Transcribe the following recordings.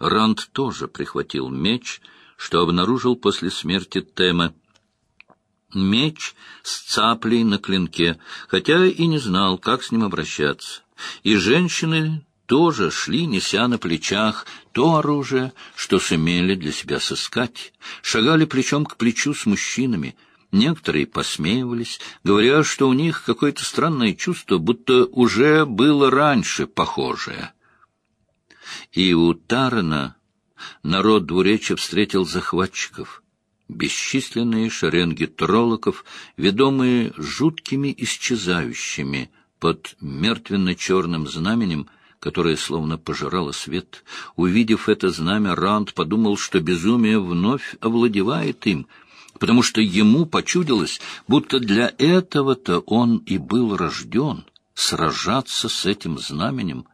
Ранд тоже прихватил меч, что обнаружил после смерти Тема. Меч с цаплей на клинке, хотя и не знал, как с ним обращаться. И женщины тоже шли, неся на плечах то оружие, что сумели для себя сыскать, шагали плечом к плечу с мужчинами. Некоторые посмеивались, говоря, что у них какое-то странное чувство, будто уже было раньше похожее. И у Тарана народ двуречья встретил захватчиков. Бесчисленные шеренги троллоков, ведомые жуткими исчезающими под мертвенно-черным знаменем, которое словно пожирало свет. Увидев это знамя, Ранд подумал, что безумие вновь овладевает им, потому что ему почудилось, будто для этого-то он и был рожден — сражаться с этим знаменем.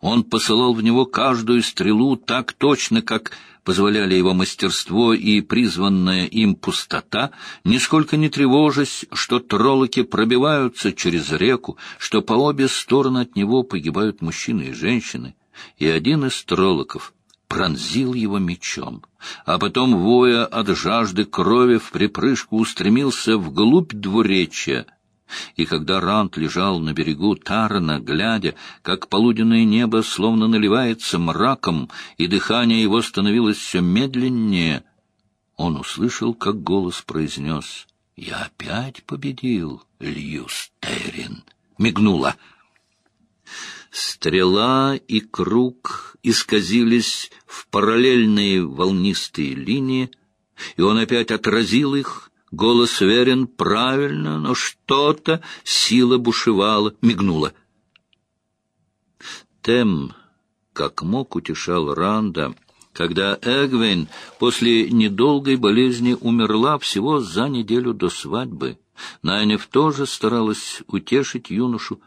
Он посылал в него каждую стрелу так точно, как позволяли его мастерство и призванная им пустота, нисколько не тревожась, что троллоки пробиваются через реку, что по обе стороны от него погибают мужчины и женщины, и один из троллоков пронзил его мечом, а потом, воя от жажды крови, в припрыжку устремился вглубь двуречья — и когда Рант лежал на берегу Тарна, глядя, как полуденное небо словно наливается мраком, и дыхание его становилось все медленнее, он услышал, как голос произнес «Я опять победил, Льюстерин!» Мигнула. Стрела и круг исказились в параллельные волнистые линии, и он опять отразил их, Голос верен правильно, но что-то сила бушевала, мигнула. Тем, как мог, утешал Ранда, когда Эгвейн после недолгой болезни умерла всего за неделю до свадьбы. Найнев тоже старалась утешить юношу,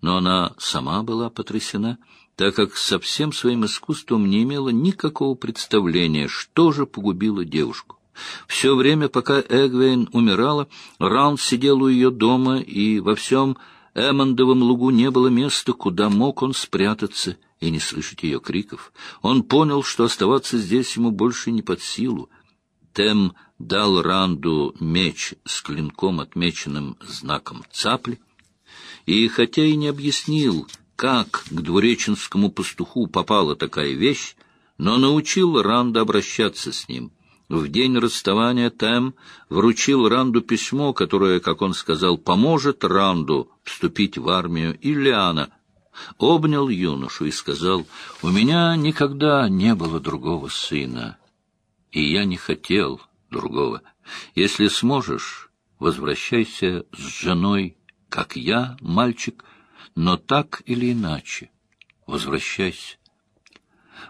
но она сама была потрясена, так как со всем своим искусством не имела никакого представления, что же погубило девушку. Все время, пока Эгвейн умирала, Раунд сидел у ее дома, и во всем Эммондовом лугу не было места, куда мог он спрятаться и не слышать ее криков. Он понял, что оставаться здесь ему больше не под силу. Тем дал Ранду меч с клинком, отмеченным знаком цапли, и хотя и не объяснил, как к двуреченскому пастуху попала такая вещь, но научил Ранда обращаться с ним — в день расставания Тем вручил Ранду письмо, которое, как он сказал, поможет Ранду вступить в армию Ильяна. Обнял юношу и сказал, «У меня никогда не было другого сына, и я не хотел другого. Если сможешь, возвращайся с женой, как я, мальчик, но так или иначе, возвращайся.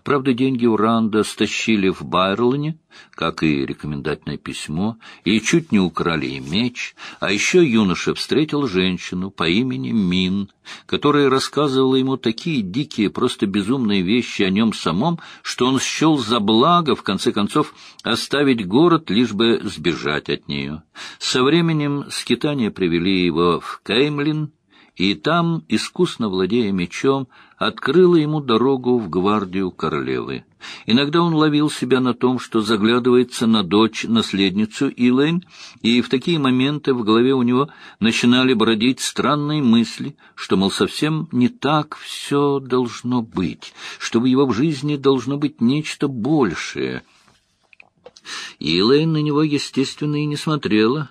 Правда, деньги у Ранда стащили в Байрлоне, как и рекомендательное письмо, и чуть не украли и меч, а еще юноша встретил женщину по имени Мин, которая рассказывала ему такие дикие, просто безумные вещи о нем самом, что он счел за благо, в конце концов, оставить город, лишь бы сбежать от нее. Со временем скитания привели его в Кеймлин, и там, искусно владея мечом, открыла ему дорогу в гвардию королевы. Иногда он ловил себя на том, что заглядывается на дочь, наследницу Илэйн, и в такие моменты в голове у него начинали бродить странные мысли, что, мол, совсем не так все должно быть, что в его жизни должно быть нечто большее. Илэйн на него, естественно, и не смотрела,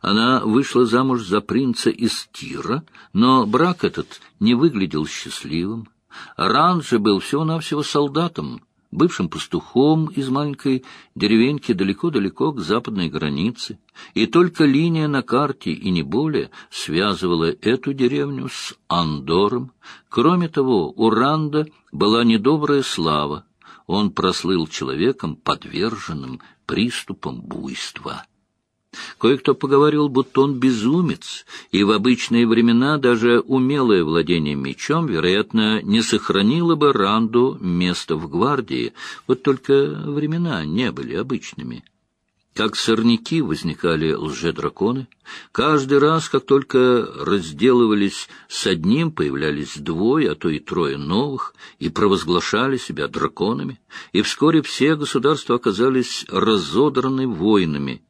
она вышла замуж за принца из Тира, но брак этот не выглядел счастливым. Ран же был всего-навсего солдатом, бывшим пастухом из маленькой деревеньки далеко-далеко к западной границе, и только линия на карте и не более связывала эту деревню с Андором. Кроме того, у Ранда была недобрая слава, он прослыл человеком, подверженным приступам буйства. Кое-кто поговорил, будто он безумец, и в обычные времена даже умелое владение мечом, вероятно, не сохранило бы Ранду место в гвардии, вот только времена не были обычными. как сорняки возникали лжедраконы. Каждый раз, как только разделывались с одним, появлялись двое, а то и трое новых, и провозглашали себя драконами, и вскоре все государства оказались разодраны войнами,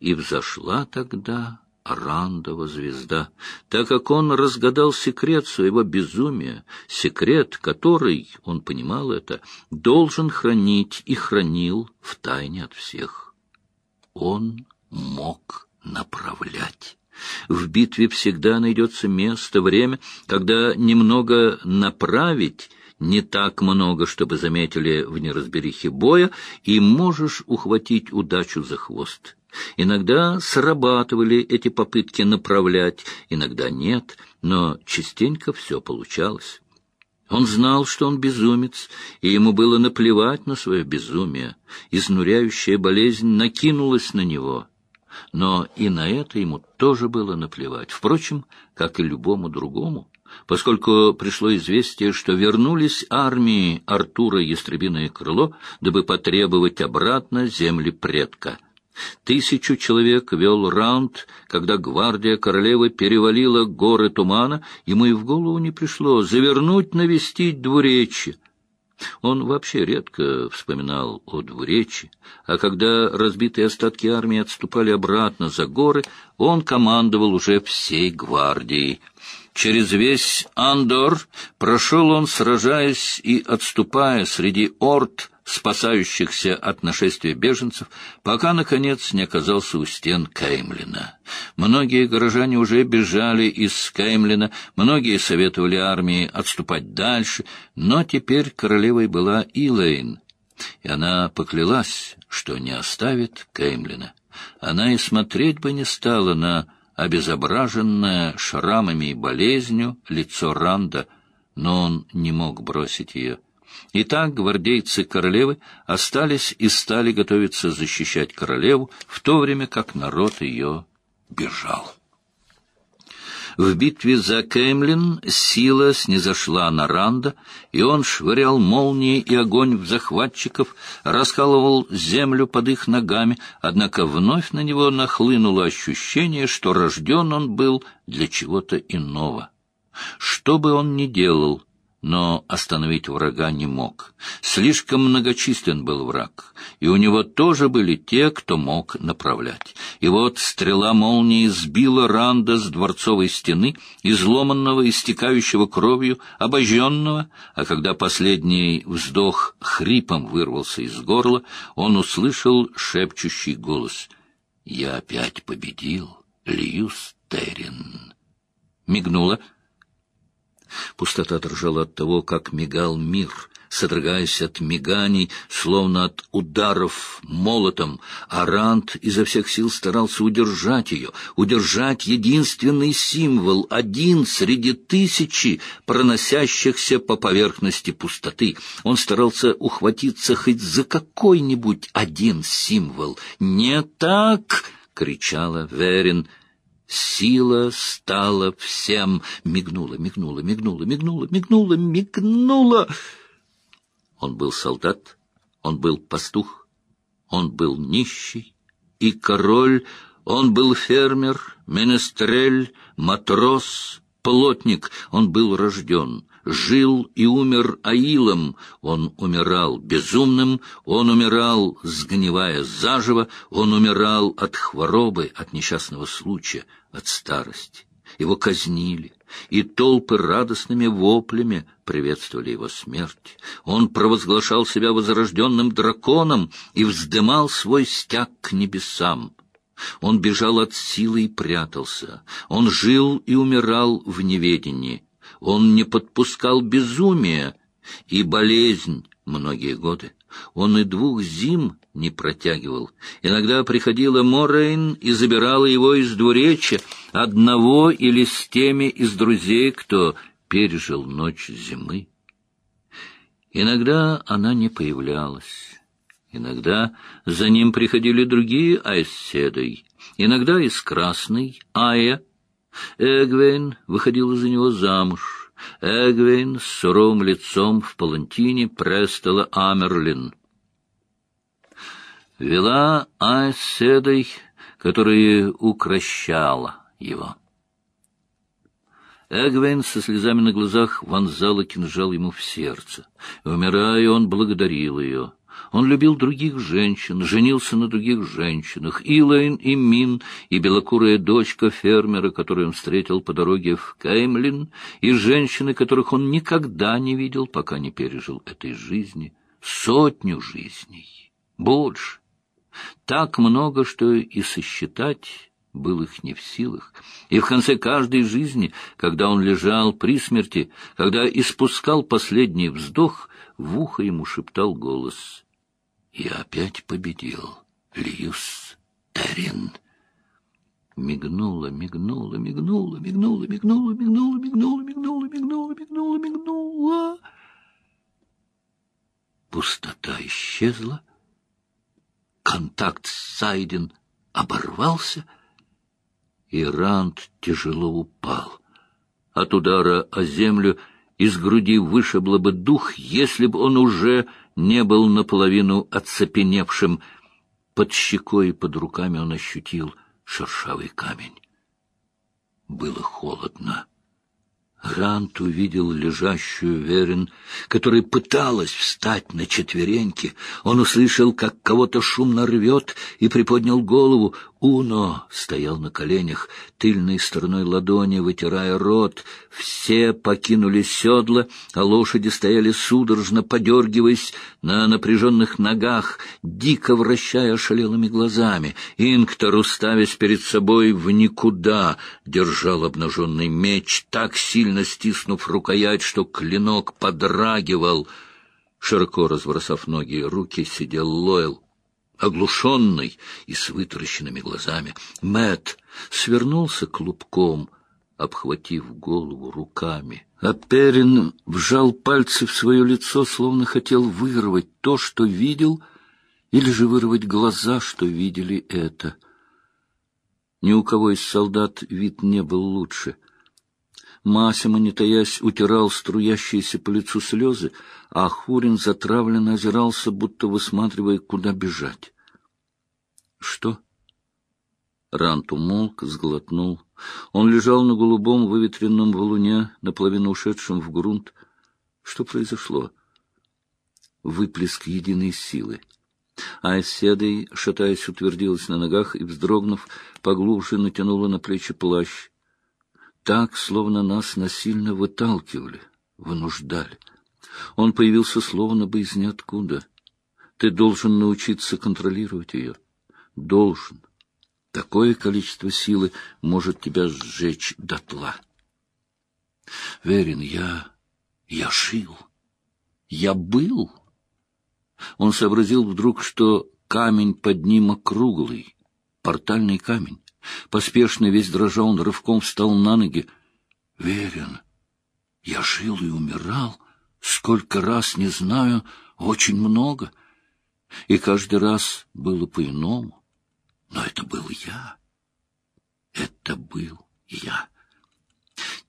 и взошла тогда Арандова звезда, так как он разгадал секрет своего безумия, секрет, который, он понимал это, должен хранить и хранил в тайне от всех он мог направлять. В битве всегда найдется место, время, когда немного направить не так много, чтобы заметили в неразберихе боя, и можешь ухватить удачу за хвост. Иногда срабатывали эти попытки направлять, иногда нет, но частенько все получалось. Он знал, что он безумец, и ему было наплевать на свое безумие. Изнуряющая болезнь накинулась на него. Но и на это ему тоже было наплевать. Впрочем, как и любому другому, поскольку пришло известие, что вернулись армии Артура Ястребиное Крыло, дабы потребовать обратно земли предка — Тысячу человек вел раунд, когда гвардия королевы перевалила горы тумана, ему и в голову не пришло завернуть навестить двуречье. Он вообще редко вспоминал о двуречи, а когда разбитые остатки армии отступали обратно за горы, он командовал уже всей гвардией. Через весь Андор прошел он, сражаясь и отступая среди орд, спасающихся от нашествия беженцев, пока, наконец, не оказался у стен Кеймлина. Многие горожане уже бежали из Кеймлина, многие советовали армии отступать дальше, но теперь королевой была Илэйн, и она поклялась, что не оставит Кеймлина. Она и смотреть бы не стала на обезображенное шрамами и болезнью лицо Ранда, но он не мог бросить ее. Итак, гвардейцы королевы остались и стали готовиться защищать королеву, в то время как народ ее бежал. В битве за Кемлин сила снизошла на Ранда, и он швырял молнии и огонь в захватчиков, раскалывал землю под их ногами, однако вновь на него нахлынуло ощущение, что рожден он был для чего-то иного. Что бы он ни делал, но остановить врага не мог. Слишком многочислен был враг, и у него тоже были те, кто мог направлять. И вот стрела молнии сбила Ранда с дворцовой стены, изломанного, истекающего кровью, обожженного, а когда последний вздох хрипом вырвался из горла, он услышал шепчущий голос «Я опять победил, Льюс Террин». Мигнула — Пустота дрожала от того, как мигал мир, содрогаясь от миганий, словно от ударов молотом, а Рант изо всех сил старался удержать ее, удержать единственный символ, один среди тысячи проносящихся по поверхности пустоты. Он старался ухватиться хоть за какой-нибудь один символ. «Не так!» — кричала Верин — Сила стала всем. Мигнула, мигнула, мигнула, мигнула, мигнула, мигнула. Он был солдат, он был пастух, он был нищий и король, он был фермер, менестрель, матрос, плотник, он был рожден жил и умер Аилом, он умирал безумным, он умирал, сгнивая заживо, он умирал от хворобы, от несчастного случая, от старости. Его казнили, и толпы радостными воплями приветствовали его смерть. Он провозглашал себя возрожденным драконом и вздымал свой стяг к небесам. Он бежал от силы и прятался. Он жил и умирал в неведении. Он не подпускал безумия и болезнь многие годы. Он и двух зим не протягивал. Иногда приходила Морейн и забирала его из двуречья, одного или с теми из друзей, кто пережил ночь зимы. Иногда она не появлялась. Иногда за ним приходили другие айседой, иногда из красной Ая, Эгвейн выходила за него замуж. Эгвейн с суровым лицом в палантине Престола Амерлин. вела Айседой, которая укращала его. Эгвейн со слезами на глазах вонзала кинжал ему в сердце. Умирая, он благодарил ее. Он любил других женщин, женился на других женщинах. Илайн и Мин, и белокурая дочка фермера, которую он встретил по дороге в Кеймлин, и женщины, которых он никогда не видел, пока не пережил этой жизни. Сотню жизней. Больше. Так много, что и сосчитать был их не в силах. И в конце каждой жизни, когда он лежал при смерти, когда испускал последний вздох, в ухо ему шептал голос. «Я опять победил, Льюс Террин». Мигнула, мигнула, мигнула, мигнула, мигнула, мигнула, мигнула, мигнула, мигнула, мигнула, мигнула. Пустота исчезла. Контакт с Сайден оборвался — и Ранд тяжело упал. От удара о землю из груди вышибло бы дух, если бы он уже не был наполовину оцепеневшим. Под щекой и под руками он ощутил шершавый камень. Было холодно. Рант увидел лежащую Верин, которая пыталась встать на четвереньки. Он услышал, как кого-то шумно рвет, и приподнял голову. Уно стоял на коленях, тыльной стороной ладони, вытирая рот. Все покинули седла, а лошади стояли судорожно, подергиваясь на напряженных ногах, дико вращая шалелыми глазами. Инктор, уставясь перед собой в никуда, держал обнаженный меч, так сильно стиснув рукоять, что клинок подрагивал. Широко разбросав ноги и руки, сидел Лойл оглушенный и с вытаращенными глазами. Мэт свернулся клубком, обхватив голову руками. А Перин вжал пальцы в свое лицо, словно хотел вырвать то, что видел, или же вырвать глаза, что видели это. Ни у кого из солдат вид не был лучше. Масима, не таясь, утирал струящиеся по лицу слезы, а Хурин затравленно озирался, будто высматривая, куда бежать. «Что?» Рант умолк, сглотнул. Он лежал на голубом выветренном валуне, наполовину ушедшем в грунт. Что произошло? Выплеск единой силы. Айседой, шатаясь, утвердилась на ногах и, вздрогнув, поглубже натянула на плечи плащ. Так, словно нас насильно выталкивали, вынуждали. Он появился словно бы из ниоткуда. Ты должен научиться контролировать ее должен. Такое количество силы может тебя сжечь дотла. Верин, я... я жил. Я был. Он сообразил вдруг, что камень под ним округлый, портальный камень. Поспешно весь дрожа он рывком встал на ноги. Верин, я жил и умирал. Сколько раз, не знаю, очень много. И каждый раз было по-иному. Но это был я. Это был я.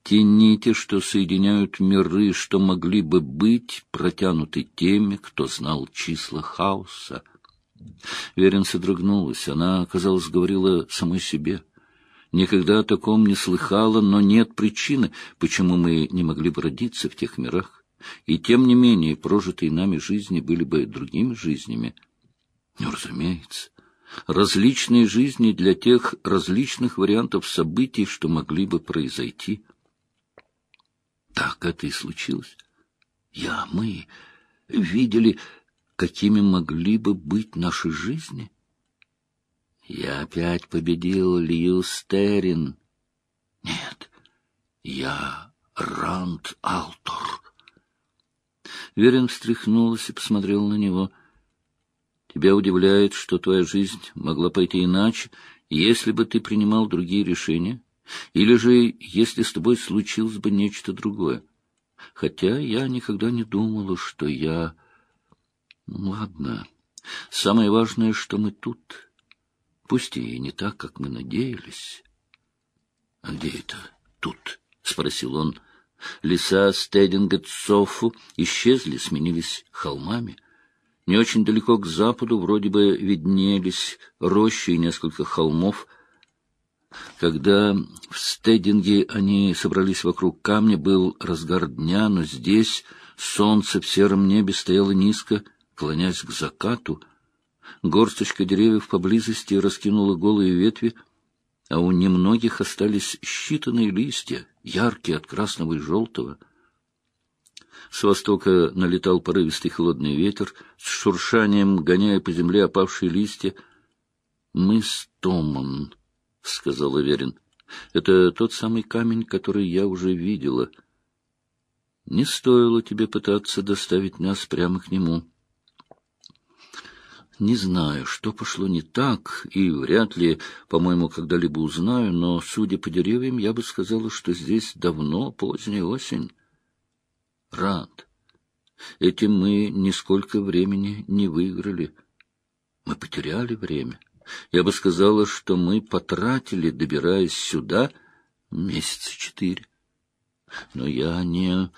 Те нити, что соединяют миры, что могли бы быть протянуты теми, кто знал числа хаоса. Верин содрогнулась. Она, казалось, говорила самой себе. Никогда о таком не слыхала, но нет причины, почему мы не могли бы родиться в тех мирах. И тем не менее прожитые нами жизни были бы другими жизнями. Ну, разумеется, различные жизни для тех различных вариантов событий, что могли бы произойти. Так это и случилось. Я, мы видели, какими могли бы быть наши жизни. Я опять победил Льюстерин. Нет, я Ранд Алтор. Верин встряхнулась и посмотрел на него — Тебя удивляет, что твоя жизнь могла пойти иначе, если бы ты принимал другие решения, или же если с тобой случилось бы нечто другое. Хотя я никогда не думала, что я... Ну, ладно. Самое важное, что мы тут. Пусть и не так, как мы надеялись. — А где это тут? — спросил он. Леса Стедингетсофу исчезли, сменились холмами. Не очень далеко к западу вроде бы виднелись рощи и несколько холмов. Когда в Стединге они собрались вокруг камня, был разгар дня, но здесь солнце в сером небе стояло низко, клонясь к закату. Горсточка деревьев поблизости раскинула голые ветви, а у немногих остались считанные листья, яркие от красного и желтого — с востока налетал порывистый холодный ветер, с шуршанием гоняя по земле опавшие листья. — Мы с Томом, — сказал Аверин. — Это тот самый камень, который я уже видела. Не стоило тебе пытаться доставить нас прямо к нему. Не знаю, что пошло не так, и вряд ли, по-моему, когда-либо узнаю, но, судя по деревьям, я бы сказала, что здесь давно поздняя осень. Ранд, этим мы нисколько времени не выиграли. Мы потеряли время. Я бы сказала, что мы потратили, добираясь сюда, месяца четыре. Но я не...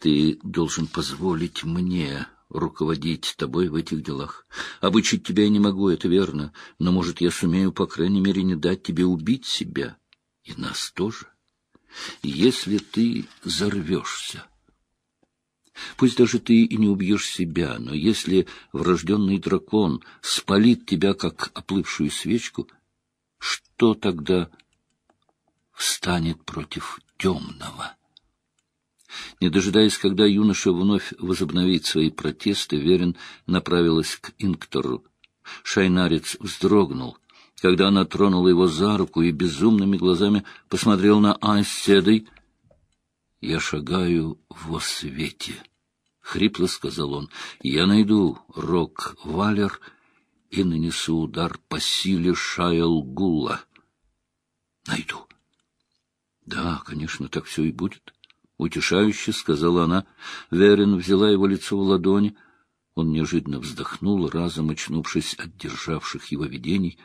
Ты должен позволить мне руководить тобой в этих делах. Обучить тебя я не могу, это верно, но, может, я сумею, по крайней мере, не дать тебе убить себя. И нас тоже. Если ты взорвешься... Пусть даже ты и не убьешь себя, но если врожденный дракон спалит тебя, как оплывшую свечку, что тогда встанет против темного? Не дожидаясь, когда юноша вновь возобновит свои протесты, Верин направилась к Инктору. Шайнарец вздрогнул, когда она тронула его за руку и безумными глазами посмотрел на Айседой, я шагаю во свете. — хрипло сказал он. — Я найду Рок-Валер и нанесу удар по силе Шайл-Гула. — Найду. — Да, конечно, так все и будет. — утешающе сказала она. Верин взяла его лицо в ладони. Он неожиданно вздохнул, разом очнувшись от державших его видений,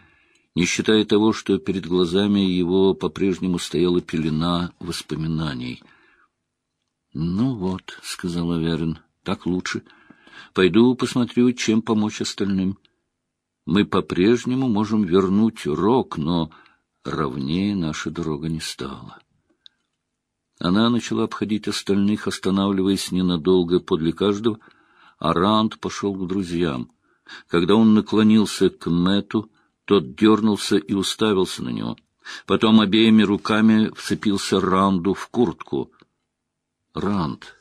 не считая того, что перед глазами его по-прежнему стояла пелена воспоминаний —— Ну вот, — сказала Верин, — так лучше. Пойду посмотрю, чем помочь остальным. Мы по-прежнему можем вернуть рок, но ровнее наша дорога не стала. Она начала обходить остальных, останавливаясь ненадолго подле каждого, а Ранд пошел к друзьям. Когда он наклонился к Мэту, тот дернулся и уставился на него. Потом обеими руками вцепился Ранду в куртку — Ранд,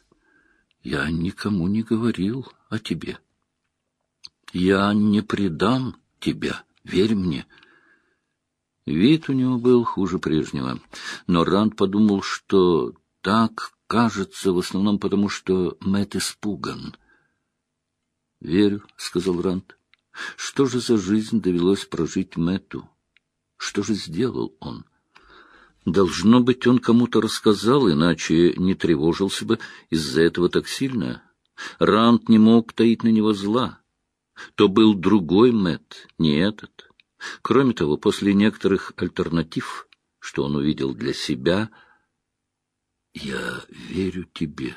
я никому не говорил о тебе. Я не предам тебя, верь мне. Вид у него был хуже прежнего, но Ранд подумал, что так кажется в основном потому, что Мэт испуган. — Верю, — сказал Ранд. — Что же за жизнь довелось прожить Мэту? Что же сделал он? — Должно быть, он кому-то рассказал, иначе не тревожился бы из-за этого так сильно. Рант не мог таить на него зла. То был другой Мэт, не этот. Кроме того, после некоторых альтернатив, что он увидел для себя, «Я верю тебе,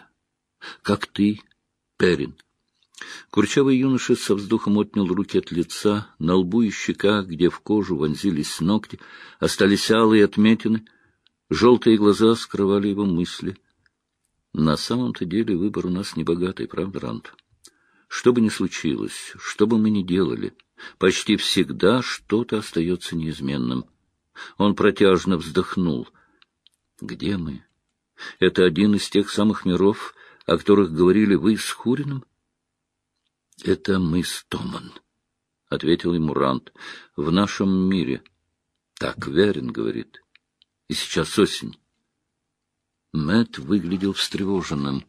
как ты, Перин». Курчавый юноша со вздохом отнял руки от лица, на лбу и щеках, где в кожу вонзились ногти, остались алые отметины — Желтые глаза скрывали его мысли. На самом-то деле выбор у нас небогатый, правда, Рант? Что бы ни случилось, что бы мы ни делали, почти всегда что-то остается неизменным. Он протяжно вздохнул. Где мы? Это один из тех самых миров, о которых говорили вы с Хурином? Это мы с Томан, — ответил ему Рант. В нашем мире. Так Верин говорит и сейчас осень. Мэт выглядел встревоженным.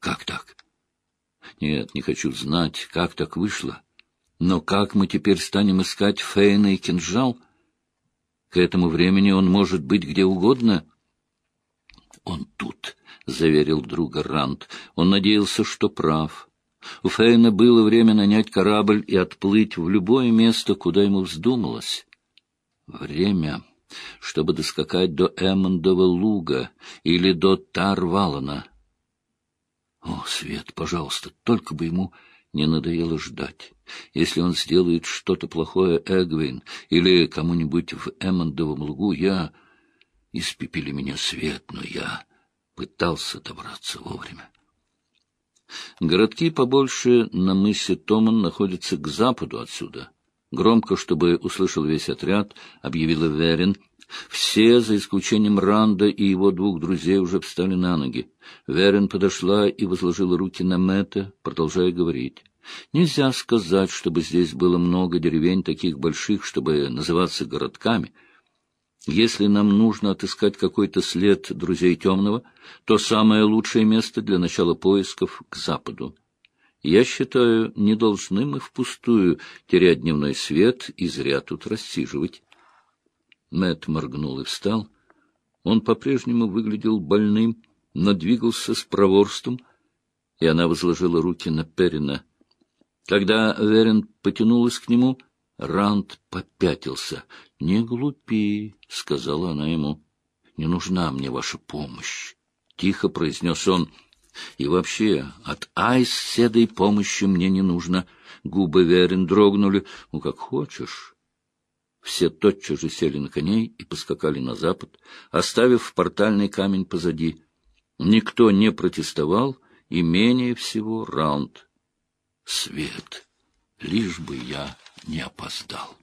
Как так? Нет, не хочу знать, как так вышло. Но как мы теперь станем искать Фейна и кинжал? К этому времени он может быть где угодно. Он тут, — заверил друга Рант. Он надеялся, что прав. У Фейна было время нанять корабль и отплыть в любое место, куда ему вздумалось. Время чтобы доскакать до Эммондова луга или до Тарвалана. О, Свет, пожалуйста, только бы ему не надоело ждать. Если он сделает что-то плохое Эгвин или кому-нибудь в Эммондовом лугу, я... Испепели меня свет, но я пытался добраться вовремя. Городки побольше на мысе Томан находятся к западу отсюда. Громко, чтобы услышал весь отряд, объявила Верин. Все, за исключением Ранда и его двух друзей, уже встали на ноги. Верин подошла и возложила руки на Мэтта, продолжая говорить. Нельзя сказать, чтобы здесь было много деревень таких больших, чтобы называться городками — если нам нужно отыскать какой-то след друзей темного, то самое лучшее место для начала поисков к западу. Я считаю, не должны мы впустую терять дневной свет и зря тут рассиживать. Мэт моргнул и встал. Он по-прежнему выглядел больным, но двигался с проворством, и она возложила руки на Перина. Когда Верен потянулась к нему, Ранд попятился. — Не глупи, — сказала она ему. — Не нужна мне ваша помощь, — тихо произнес он. — И вообще, от Айс седой помощи мне не нужно. Губы Верин дрогнули. Ну, как хочешь. Все тотчас же сели на коней и поскакали на запад, оставив портальный камень позади. Никто не протестовал, и менее всего раунд. Свет, лишь бы я не опоздал.